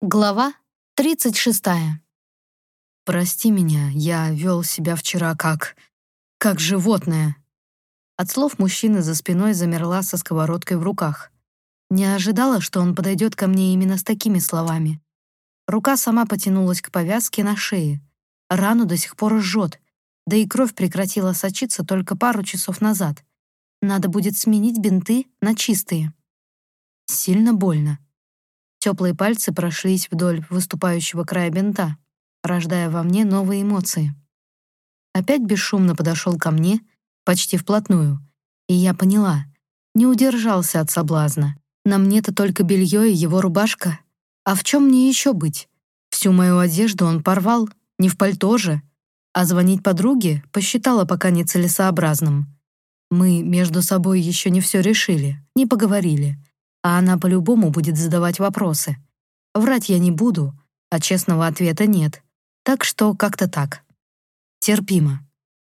Глава 36. «Прости меня, я вел себя вчера как... как животное». От слов мужчины за спиной замерла со сковородкой в руках. Не ожидала, что он подойдет ко мне именно с такими словами. Рука сама потянулась к повязке на шее. Рану до сих пор жжет, да и кровь прекратила сочиться только пару часов назад. Надо будет сменить бинты на чистые. Сильно больно. Теплые пальцы прошлись вдоль выступающего края бинта, рождая во мне новые эмоции. Опять бесшумно подошел ко мне, почти вплотную, и я поняла, не удержался от соблазна. На мне-то только белье и его рубашка. А в чем мне еще быть? Всю мою одежду он порвал, не в пальто же. А звонить подруге посчитала пока нецелесообразным. Мы между собой еще не все решили, не поговорили а она по-любому будет задавать вопросы. Врать я не буду, а честного ответа нет. Так что как-то так. Терпимо.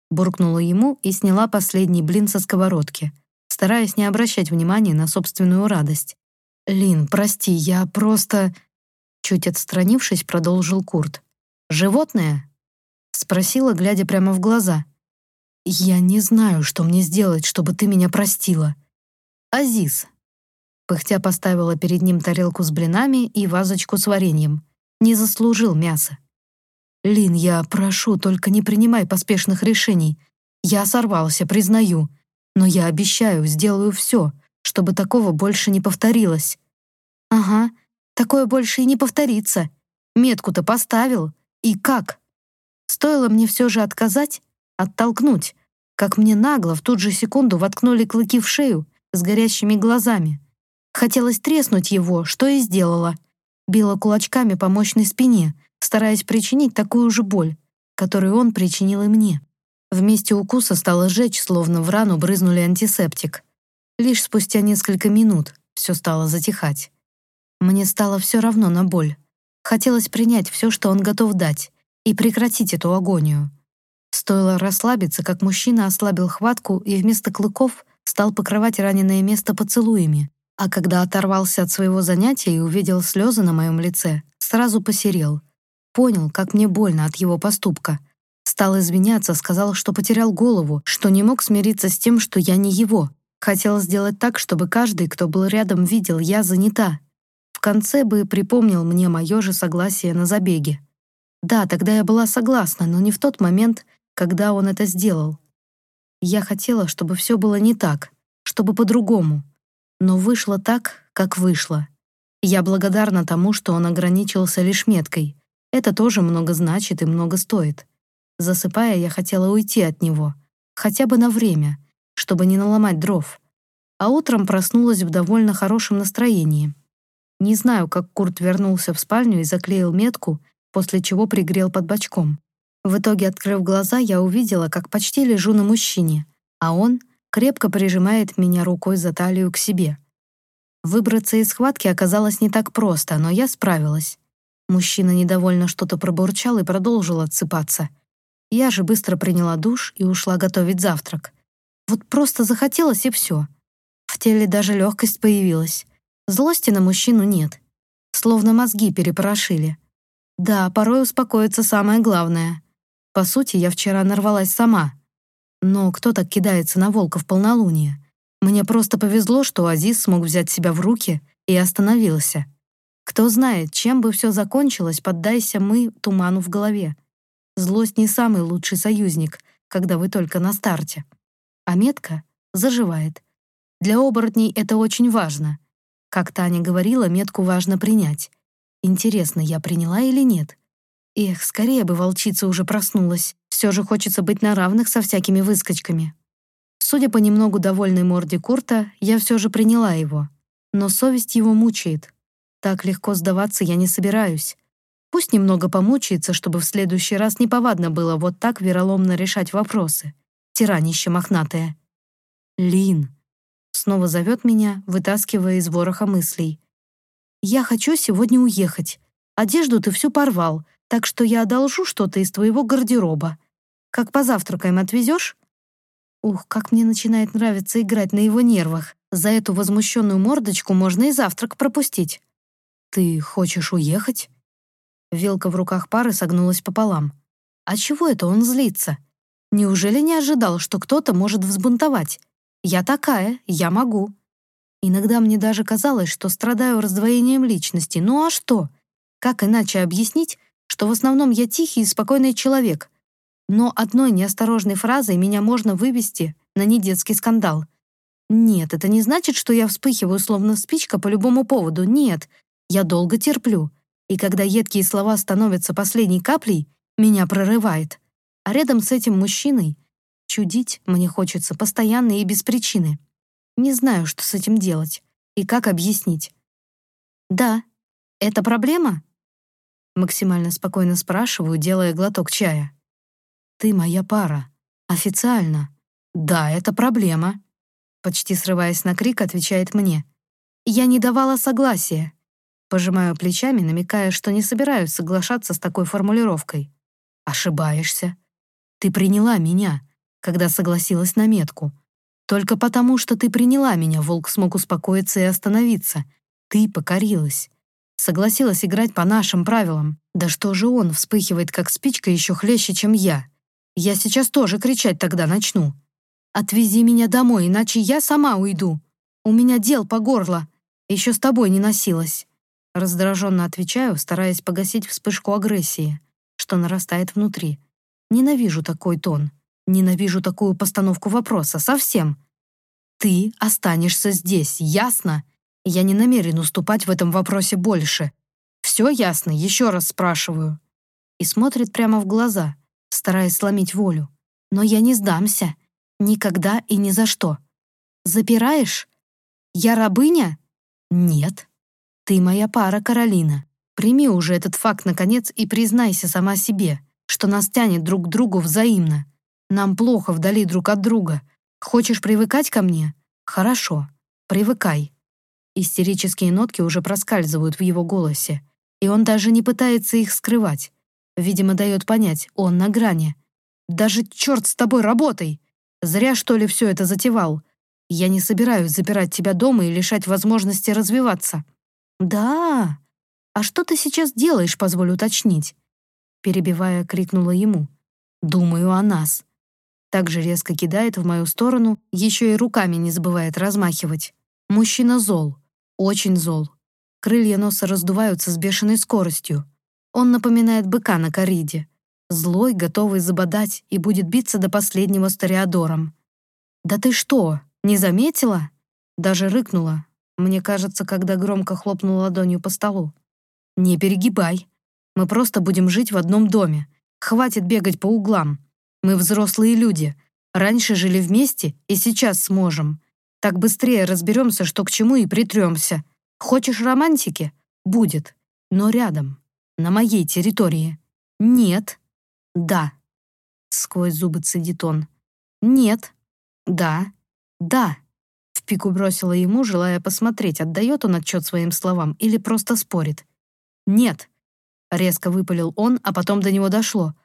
Буркнула ему и сняла последний блин со сковородки, стараясь не обращать внимания на собственную радость. «Лин, прости, я просто...» Чуть отстранившись, продолжил Курт. «Животное?» Спросила, глядя прямо в глаза. «Я не знаю, что мне сделать, чтобы ты меня простила». «Азиз, Пыхтя поставила перед ним тарелку с блинами и вазочку с вареньем. Не заслужил мяса. «Лин, я прошу, только не принимай поспешных решений. Я сорвался, признаю. Но я обещаю, сделаю все, чтобы такого больше не повторилось». «Ага, такое больше и не повторится. Метку-то поставил. И как?» Стоило мне все же отказать, оттолкнуть, как мне нагло в ту же секунду воткнули клыки в шею с горящими глазами. Хотелось треснуть его, что и сделала. Била кулачками по мощной спине, стараясь причинить такую же боль, которую он причинил и мне. Вместе укуса стало жечь, словно в рану брызнули антисептик. Лишь спустя несколько минут все стало затихать. Мне стало все равно на боль. Хотелось принять все, что он готов дать, и прекратить эту агонию. Стоило расслабиться, как мужчина ослабил хватку и вместо клыков стал покрывать раненое место поцелуями, а когда оторвался от своего занятия и увидел слезы на моем лице, сразу посерел. Понял, как мне больно от его поступка. Стал извиняться, сказал, что потерял голову, что не мог смириться с тем, что я не его. Хотел сделать так, чтобы каждый, кто был рядом, видел, я занята. В конце бы припомнил мне мое же согласие на забеге. Да, тогда я была согласна, но не в тот момент, когда он это сделал. Я хотела, чтобы все было не так, чтобы по-другому. Но вышло так, как вышло. Я благодарна тому, что он ограничился лишь меткой. Это тоже много значит и много стоит. Засыпая, я хотела уйти от него. Хотя бы на время, чтобы не наломать дров. А утром проснулась в довольно хорошем настроении. Не знаю, как Курт вернулся в спальню и заклеил метку, после чего пригрел под бочком. В итоге, открыв глаза, я увидела, как почти лежу на мужчине, а он крепко прижимает меня рукой за талию к себе. Выбраться из схватки оказалось не так просто, но я справилась. Мужчина недовольно что-то пробурчал и продолжил отсыпаться. Я же быстро приняла душ и ушла готовить завтрак. Вот просто захотелось и все. В теле даже легкость появилась. Злости на мужчину нет. Словно мозги перепорошили. Да, порой успокоиться самое главное. По сути, я вчера нарвалась сама. Но кто так кидается на волка в полнолуние? Мне просто повезло, что Азиз смог взять себя в руки и остановился. Кто знает, чем бы все закончилось, поддайся мы туману в голове. Злость не самый лучший союзник, когда вы только на старте. А метка заживает. Для оборотней это очень важно. Как Таня говорила, метку важно принять. Интересно, я приняла или нет? Эх, скорее бы волчица уже проснулась. Все же хочется быть на равных со всякими выскочками. Судя по немного довольной морде Курта, я все же приняла его. Но совесть его мучает. Так легко сдаваться я не собираюсь. Пусть немного помучается, чтобы в следующий раз неповадно было вот так вероломно решать вопросы. Тиранище мохнатое. «Лин!» Снова зовет меня, вытаскивая из вороха мыслей. «Я хочу сегодня уехать. Одежду ты всю порвал, так что я одолжу что-то из твоего гардероба. Как позавтракаем отвезешь?» Ух, как мне начинает нравиться играть на его нервах. За эту возмущенную мордочку можно и завтрак пропустить. «Ты хочешь уехать?» Вилка в руках пары согнулась пополам. «А чего это он злится? Неужели не ожидал, что кто-то может взбунтовать? Я такая, я могу». Иногда мне даже казалось, что страдаю раздвоением личности. Ну а что? Как иначе объяснить, что в основном я тихий и спокойный человек? Но одной неосторожной фразой меня можно вывести на недетский скандал. Нет, это не значит, что я вспыхиваю словно спичка по любому поводу. Нет, я долго терплю. И когда едкие слова становятся последней каплей, меня прорывает. А рядом с этим мужчиной чудить мне хочется постоянно и без причины. Не знаю, что с этим делать и как объяснить. «Да, это проблема?» Максимально спокойно спрашиваю, делая глоток чая. «Ты моя пара. Официально. Да, это проблема». Почти срываясь на крик, отвечает мне. «Я не давала согласия». Пожимаю плечами, намекая, что не собираюсь соглашаться с такой формулировкой. «Ошибаешься. Ты приняла меня, когда согласилась на метку. Только потому, что ты приняла меня, волк смог успокоиться и остановиться. Ты покорилась. Согласилась играть по нашим правилам. Да что же он вспыхивает, как спичка, еще хлеще, чем я. Я сейчас тоже кричать тогда начну. Отвези меня домой, иначе я сама уйду. У меня дел по горло. Еще с тобой не носилась. Раздраженно отвечаю, стараясь погасить вспышку агрессии, что нарастает внутри. Ненавижу такой тон. Ненавижу такую постановку вопроса. Совсем. Ты останешься здесь, ясно? Я не намерен уступать в этом вопросе больше. Все ясно, еще раз спрашиваю. И смотрит прямо в глаза, стараясь сломить волю. Но я не сдамся. Никогда и ни за что. Запираешь? Я рабыня? Нет. Ты моя пара, Каролина. Прими уже этот факт, наконец, и признайся сама себе, что нас тянет друг к другу взаимно. Нам плохо вдали друг от друга. Хочешь привыкать ко мне? Хорошо, привыкай. Истерические нотки уже проскальзывают в его голосе, и он даже не пытается их скрывать. Видимо, дает понять, он на грани. «Даже черт с тобой, работай! Зря, что ли, все это затевал. Я не собираюсь запирать тебя дома и лишать возможности развиваться». «Да? А что ты сейчас делаешь, позволь уточнить?» Перебивая, крикнула ему. «Думаю о нас также резко кидает в мою сторону, еще и руками не забывает размахивать. Мужчина зол, очень зол. Крылья носа раздуваются с бешеной скоростью. Он напоминает быка на кориде. Злой, готовый забодать и будет биться до последнего с Тореадором. «Да ты что, не заметила?» Даже рыкнула, мне кажется, когда громко хлопнула ладонью по столу. «Не перегибай. Мы просто будем жить в одном доме. Хватит бегать по углам. Мы взрослые люди. Раньше жили вместе и сейчас сможем. Так быстрее разберемся, что к чему, и притремся. Хочешь романтики? Будет. Но рядом. На моей территории. Нет. Да. Сквозь зубы цедит он. Нет. Да. Да. В пику бросила ему, желая посмотреть, отдает он отчет своим словам или просто спорит. «Нет», — резко выпалил он, а потом до него дошло.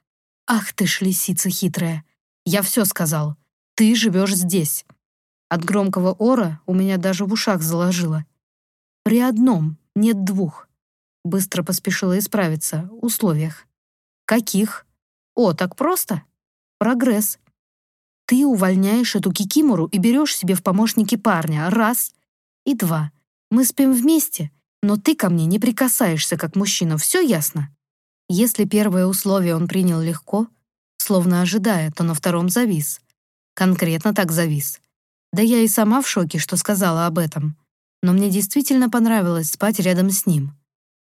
«Ах ты ж лисица хитрая! Я все сказал. Ты живешь здесь». От громкого ора у меня даже в ушах заложило. «При одном, нет двух». Быстро поспешила исправиться. Условиях. «Каких?» «О, так просто?» «Прогресс. Ты увольняешь эту кикимору и берешь себе в помощники парня. Раз. И два. Мы спим вместе, но ты ко мне не прикасаешься как мужчина. Все ясно?» Если первое условие он принял легко, словно ожидая, то на втором завис. Конкретно так завис. Да я и сама в шоке, что сказала об этом. Но мне действительно понравилось спать рядом с ним.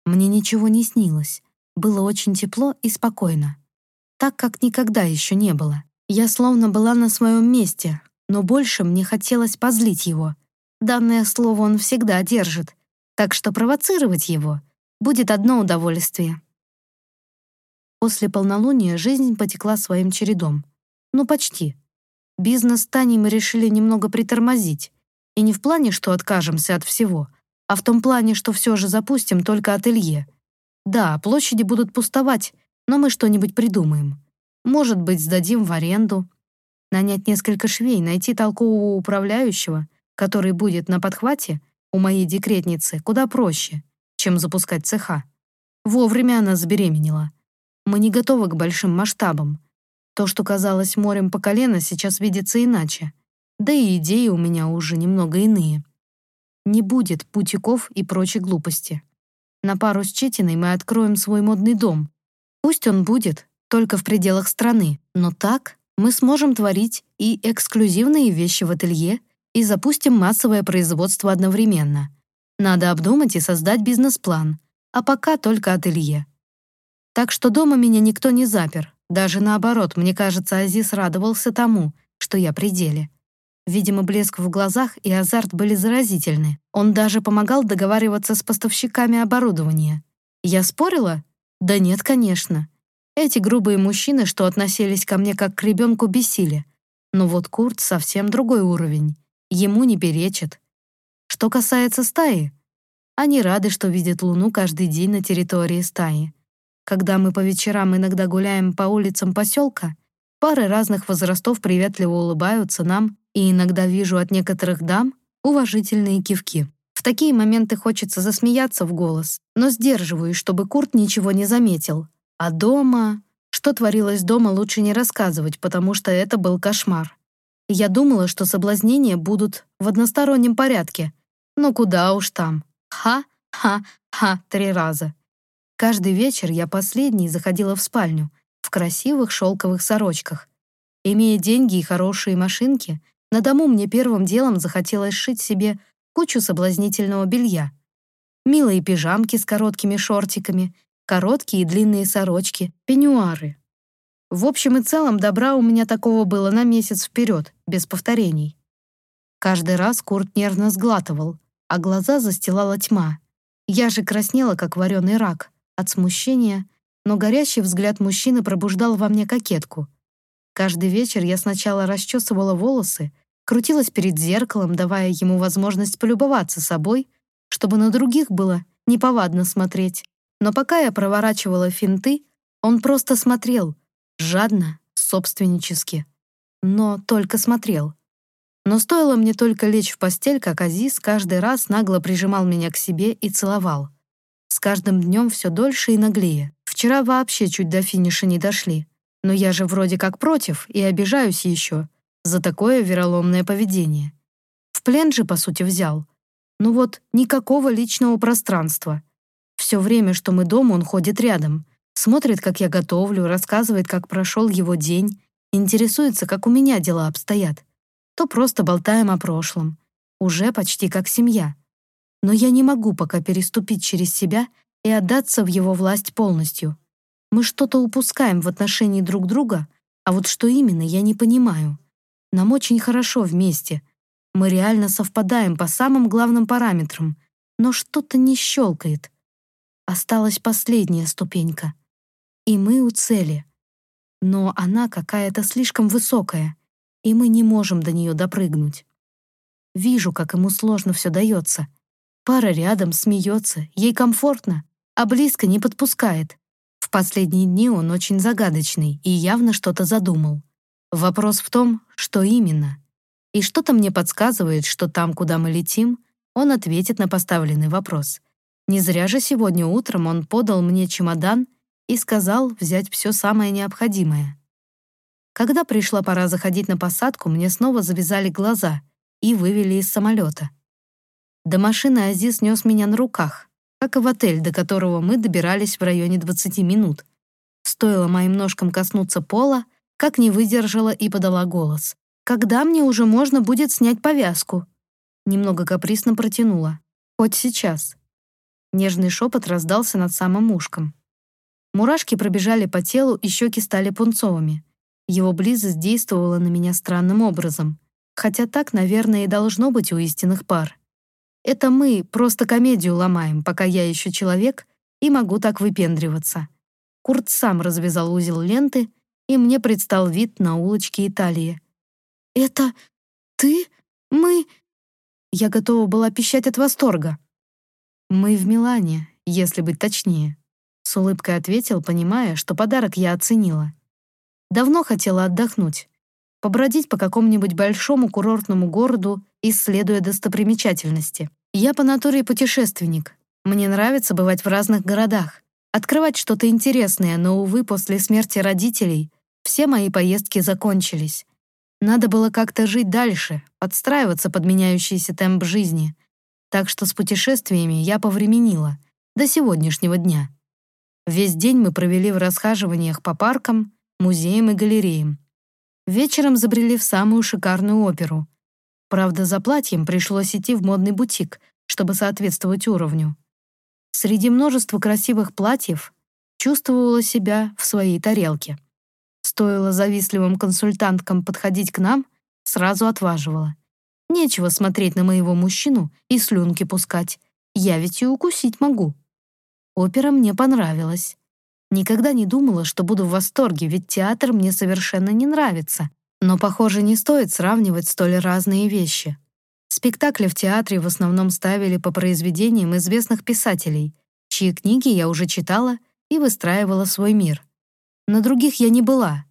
Мне ничего не снилось. Было очень тепло и спокойно. Так, как никогда еще не было. Я словно была на своем месте, но больше мне хотелось позлить его. Данное слово он всегда держит, так что провоцировать его будет одно удовольствие. После полнолуния жизнь потекла своим чередом. Ну, почти. Бизнес с Таней мы решили немного притормозить. И не в плане, что откажемся от всего, а в том плане, что все же запустим только ателье. Да, площади будут пустовать, но мы что-нибудь придумаем. Может быть, сдадим в аренду. Нанять несколько швей, найти толкового управляющего, который будет на подхвате, у моей декретницы, куда проще. чем запускать цеха. Вовремя она забеременела. Мы не готовы к большим масштабам. То, что казалось морем по колено, сейчас видится иначе. Да и идеи у меня уже немного иные. Не будет путиков и прочей глупости. На пару с Четиной мы откроем свой модный дом. Пусть он будет только в пределах страны, но так мы сможем творить и эксклюзивные вещи в ателье, и запустим массовое производство одновременно. Надо обдумать и создать бизнес-план, а пока только ателье. Так что дома меня никто не запер. Даже наоборот, мне кажется, Азиз радовался тому, что я при деле. Видимо, блеск в глазах и азарт были заразительны. Он даже помогал договариваться с поставщиками оборудования. Я спорила? Да нет, конечно. Эти грубые мужчины, что относились ко мне как к ребенку, бесили. Но вот Курт совсем другой уровень. Ему не перечат. Что касается стаи, они рады, что видят Луну каждый день на территории стаи. Когда мы по вечерам иногда гуляем по улицам поселка, пары разных возрастов приветливо улыбаются нам и иногда вижу от некоторых дам уважительные кивки. В такие моменты хочется засмеяться в голос, но сдерживаюсь, чтобы Курт ничего не заметил. А дома... Что творилось дома, лучше не рассказывать, потому что это был кошмар. Я думала, что соблазнения будут в одностороннем порядке, но куда уж там. Ха-ха-ха три раза. Каждый вечер я последний заходила в спальню, в красивых шелковых сорочках. Имея деньги и хорошие машинки, на дому мне первым делом захотелось сшить себе кучу соблазнительного белья. Милые пижамки с короткими шортиками, короткие и длинные сорочки, пеньюары. В общем и целом, добра у меня такого было на месяц вперед, без повторений. Каждый раз Курт нервно сглатывал, а глаза застилала тьма. Я же краснела, как вареный рак, от смущения, но горящий взгляд мужчины пробуждал во мне кокетку — Каждый вечер я сначала расчесывала волосы, крутилась перед зеркалом, давая ему возможность полюбоваться собой, чтобы на других было неповадно смотреть. Но пока я проворачивала финты, он просто смотрел, жадно, собственнически. Но только смотрел. Но стоило мне только лечь в постель, как Азиз каждый раз нагло прижимал меня к себе и целовал. С каждым днем все дольше и наглее. Вчера вообще чуть до финиша не дошли. Но я же вроде как против и обижаюсь еще за такое вероломное поведение. В плен же, по сути, взял. Ну вот, никакого личного пространства. Все время, что мы дома, он ходит рядом. Смотрит, как я готовлю, рассказывает, как прошел его день, интересуется, как у меня дела обстоят. То просто болтаем о прошлом. Уже почти как семья. Но я не могу пока переступить через себя и отдаться в его власть полностью. Мы что-то упускаем в отношении друг друга, а вот что именно, я не понимаю. Нам очень хорошо вместе. Мы реально совпадаем по самым главным параметрам, но что-то не щелкает. Осталась последняя ступенька. И мы у цели. Но она какая-то слишком высокая, и мы не можем до нее допрыгнуть. Вижу, как ему сложно все дается. Пара рядом смеется, ей комфортно, а близко не подпускает. В последние дни он очень загадочный и явно что-то задумал. Вопрос в том, что именно. И что-то мне подсказывает, что там, куда мы летим, он ответит на поставленный вопрос. Не зря же сегодня утром он подал мне чемодан и сказал взять все самое необходимое. Когда пришла пора заходить на посадку, мне снова завязали глаза и вывели из самолета. До машины Азиз нес меня на руках, как и в отель, до которого мы добирались в районе 20 минут. Стоило моим ножкам коснуться пола, как не выдержала и подала голос. «Когда мне уже можно будет снять повязку?» Немного каприсно протянула. «Хоть сейчас». Нежный шепот раздался над самым ушком. Мурашки пробежали по телу, и щеки стали пунцовыми. Его близость действовала на меня странным образом. Хотя так, наверное, и должно быть у истинных пар. Это мы просто комедию ломаем, пока я еще человек и могу так выпендриваться. Курт сам развязал узел ленты, и мне предстал вид на улочке Италии. «Это ты? Мы...» Я готова была пищать от восторга. «Мы в Милане, если быть точнее», — с улыбкой ответил, понимая, что подарок я оценила. Давно хотела отдохнуть, побродить по какому-нибудь большому курортному городу, исследуя достопримечательности. Я по натуре путешественник. Мне нравится бывать в разных городах, открывать что-то интересное, но, увы, после смерти родителей все мои поездки закончились. Надо было как-то жить дальше, подстраиваться под меняющийся темп жизни. Так что с путешествиями я повременила до сегодняшнего дня. Весь день мы провели в расхаживаниях по паркам, музеям и галереям. Вечером забрели в самую шикарную оперу. Правда, за платьем пришлось идти в модный бутик, чтобы соответствовать уровню. Среди множества красивых платьев чувствовала себя в своей тарелке. Стоило завистливым консультанткам подходить к нам, сразу отваживала. Нечего смотреть на моего мужчину и слюнки пускать. Я ведь и укусить могу. Опера мне понравилась. Никогда не думала, что буду в восторге, ведь театр мне совершенно не нравится. Но, похоже, не стоит сравнивать столь разные вещи. Спектакли в театре в основном ставили по произведениям известных писателей, чьи книги я уже читала и выстраивала свой мир. На других я не была,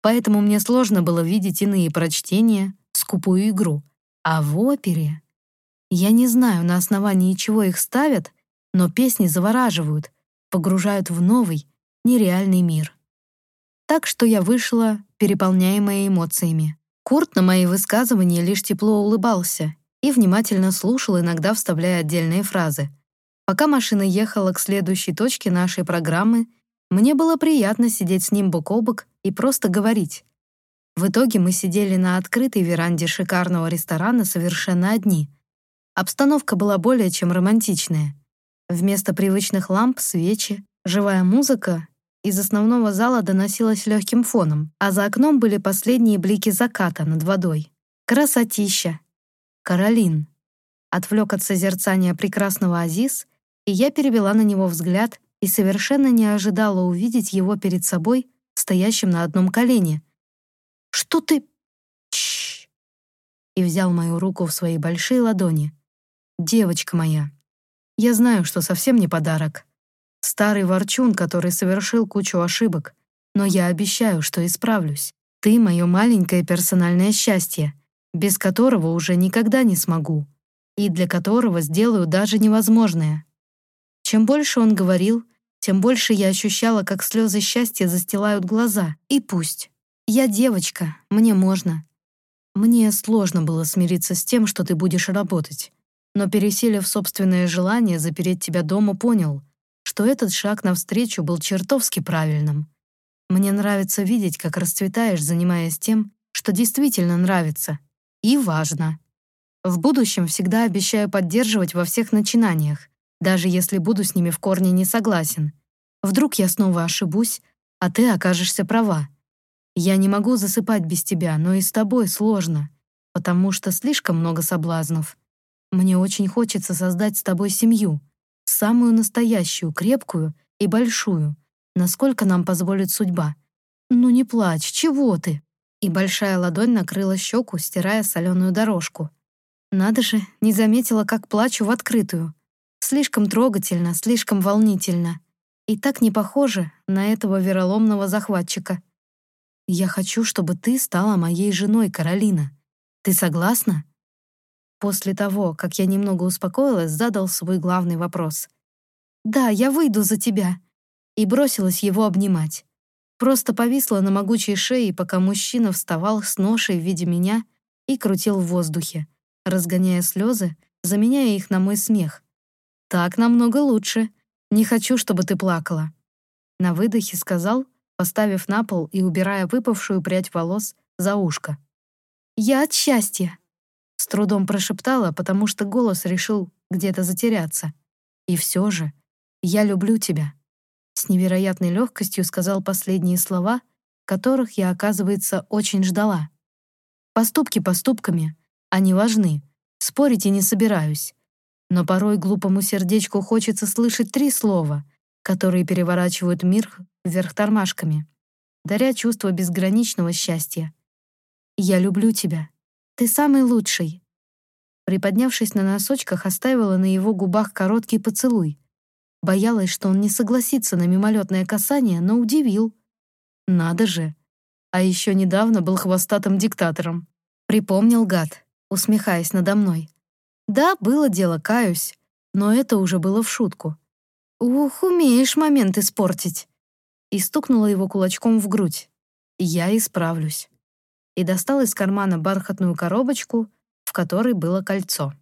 поэтому мне сложно было видеть иные прочтения, скупую игру. А в опере... Я не знаю, на основании чего их ставят, но песни завораживают, погружают в новый, нереальный мир. Так что я вышла, переполняемая эмоциями. Курт на мои высказывания лишь тепло улыбался и внимательно слушал, иногда вставляя отдельные фразы. Пока машина ехала к следующей точке нашей программы, мне было приятно сидеть с ним бок о бок и просто говорить. В итоге мы сидели на открытой веранде шикарного ресторана совершенно одни. Обстановка была более чем романтичная. Вместо привычных ламп — свечи, живая музыка из основного зала доносилась легким фоном, а за окном были последние блики заката над водой. Красотища! Каролин. Отвлек от созерцания прекрасного Азиз, и я перевела на него взгляд и совершенно не ожидала увидеть его перед собой, стоящим на одном колене. «Что ты...» Чш! И взял мою руку в свои большие ладони. «Девочка моя, я знаю, что совсем не подарок. Старый ворчун, который совершил кучу ошибок, но я обещаю, что исправлюсь. Ты — мое маленькое персональное счастье, без которого уже никогда не смогу, и для которого сделаю даже невозможное». Чем больше он говорил, тем больше я ощущала, как слезы счастья застилают глаза. И пусть. Я девочка, мне можно. Мне сложно было смириться с тем, что ты будешь работать. Но, пересилив собственное желание запереть тебя дома, понял, что этот шаг навстречу был чертовски правильным. Мне нравится видеть, как расцветаешь, занимаясь тем, что действительно нравится. И важно. В будущем всегда обещаю поддерживать во всех начинаниях, даже если буду с ними в корне не согласен. Вдруг я снова ошибусь, а ты окажешься права. Я не могу засыпать без тебя, но и с тобой сложно, потому что слишком много соблазнов. Мне очень хочется создать с тобой семью, самую настоящую, крепкую и большую, насколько нам позволит судьба. Ну не плачь, чего ты? И большая ладонь накрыла щеку, стирая соленую дорожку. Надо же, не заметила, как плачу в открытую. Слишком трогательно, слишком волнительно. И так не похоже на этого вероломного захватчика. Я хочу, чтобы ты стала моей женой, Каролина. Ты согласна? После того, как я немного успокоилась, задал свой главный вопрос. «Да, я выйду за тебя!» И бросилась его обнимать. Просто повисла на могучей шее, пока мужчина вставал с ношей в виде меня и крутил в воздухе, разгоняя слезы, заменяя их на мой смех. «Так намного лучше. Не хочу, чтобы ты плакала». На выдохе сказал, поставив на пол и убирая выпавшую прядь волос за ушко. «Я от счастья!» С трудом прошептала, потому что голос решил где-то затеряться. «И все же, я люблю тебя!» С невероятной легкостью сказал последние слова, которых я, оказывается, очень ждала. Поступки поступками, они важны, спорить и не собираюсь. Но порой глупому сердечку хочется слышать три слова, которые переворачивают мир вверх тормашками, даря чувство безграничного счастья. «Я люблю тебя. Ты самый лучший». Приподнявшись на носочках, оставила на его губах короткий поцелуй. Боялась, что он не согласится на мимолетное касание, но удивил. Надо же. А еще недавно был хвостатым диктатором. Припомнил гад, усмехаясь надо мной. Да, было дело, каюсь. Но это уже было в шутку. «Ух, умеешь момент испортить!» И стукнула его кулачком в грудь. «Я исправлюсь». И достал из кармана бархатную коробочку, в которой было кольцо.